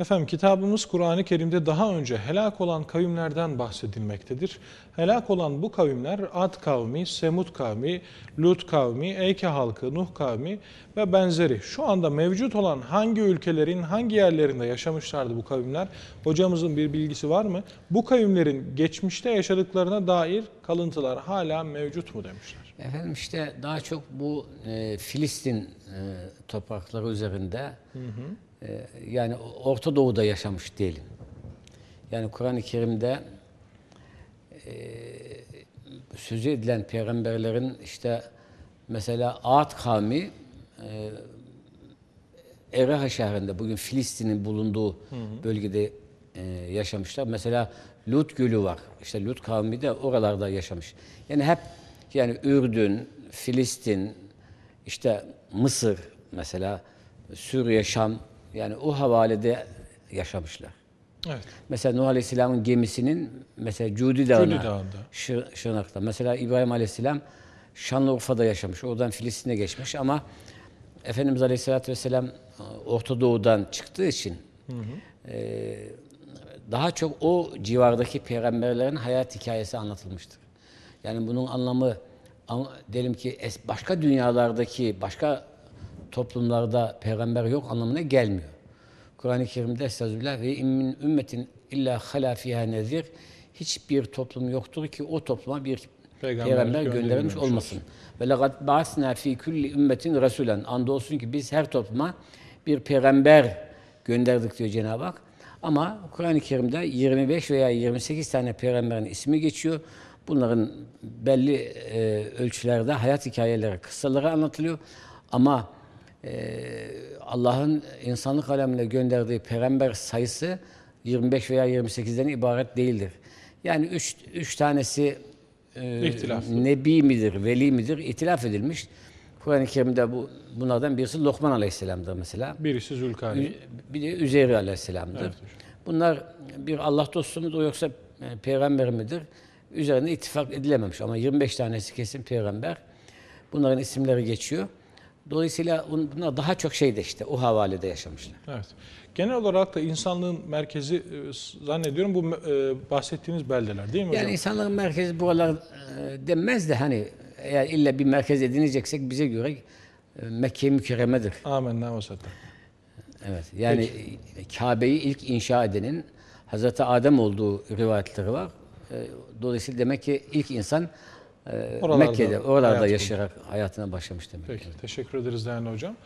Efendim kitabımız Kur'an-ı Kerim'de daha önce helak olan kavimlerden bahsedilmektedir. Helak olan bu kavimler Ad kavmi, Semud kavmi, Lut kavmi, Eyke halkı, Nuh kavmi ve benzeri. Şu anda mevcut olan hangi ülkelerin hangi yerlerinde yaşamışlardı bu kavimler? Hocamızın bir bilgisi var mı? Bu kavimlerin geçmişte yaşadıklarına dair kalıntılar hala mevcut mu demişler. Efendim işte daha çok bu e, Filistin e, toprakları üzerinde e, yani Orta Doğu'da yaşamış diyelim. Yani Kur'an-ı Kerim'de e, sözü edilen peygamberlerin işte mesela Ad kavmi e, Ereha şehrinde bugün Filistin'in bulunduğu bölgede e, yaşamışlar. Mesela Lut Gölü var. İşte Lut kavmi de oralarda yaşamış. Yani hep yani Ürdün, Filistin, işte Mısır mesela Suriye, Şam yani o havalede yaşamışlar. Evet. Mesela Nuh Aleyhisselam'ın gemisinin mesela Cudi Dağı'na, Cudi Dağı'nda. Şır, Şırnak'ta. Mesela İbrahim Aleyhisselam Şanlıurfa'da yaşamış. Oradan Filistin'e geçmiş ama Efendimiz Aleyhisselatü Vesselam Orta Doğu'dan çıktığı için e, daha çok o civardaki peygamberlerin hayat hikayesi anlatılmıştır. Yani bunun anlamı an- diyelim ki başka dünyalardaki başka toplumlarda peygamber yok anlamına gelmiyor. Kur'an-ı Kerim'de Estağfirullah ve immin ümmetin illa hala fiha nezir hiçbir toplum yoktur ki o topluma bir Peygamber peygamber, gönderilmiş olmasın. Ve laqad ba'asna fi kulli ümmetin rasulen. Andolsun ki biz her topluma bir peygamber gönderdik diyor Cenab-ı Hak. Ama Kur'an-ı Kerim'de 25 veya 28 tane peygamberin ismi geçiyor. Bunların belli e, ölçülerde hayat hikayeleri, kıssaları anlatılıyor. Ama Allah'ın insanlık alemine gönderdiği peygamber sayısı 25 veya 28'den ibaret değildir. Yani üç, üç tanesi e, İhtilaflı. nebi midir, veli midir itilaf edilmiş. Kur'an-ı Kerim'de bu bunlardan birisi Lokman Aleyhisselam'dır mesela. Birisi Zülkarneyn. Bir de Üzeyr Aleyhisselam'dır. Evet. Bunlar bir Allah dostu mudur yoksa e, peygamber midir? Üzerine ittifak edilememiş ama 25 tanesi kesin peygamber. Bunların isimleri geçiyor. Dolayısıyla un- bunlar daha çok şeyde işte o havalede yaşamışlar. Evet. Genel olarak da insanlığın merkezi e, zannediyorum bu e, bahsettiğiniz beldeler değil mi hocam? Yani insanların merkezi buralar e, denmez de hani eğer illa bir merkez edineceksek bize göre e, Mekke-i Mükerreme'dir. Amenna ve. Evet. Yani Kabe'yi ilk inşa edenin Hazreti Adem olduğu rivayetleri var. Dolayısıyla demek ki ilk insan Oralarda Mekke'de, oralarda hayat yaşayarak hayatına başlamış demek. Peki. Teşekkür ederiz değerli hocam.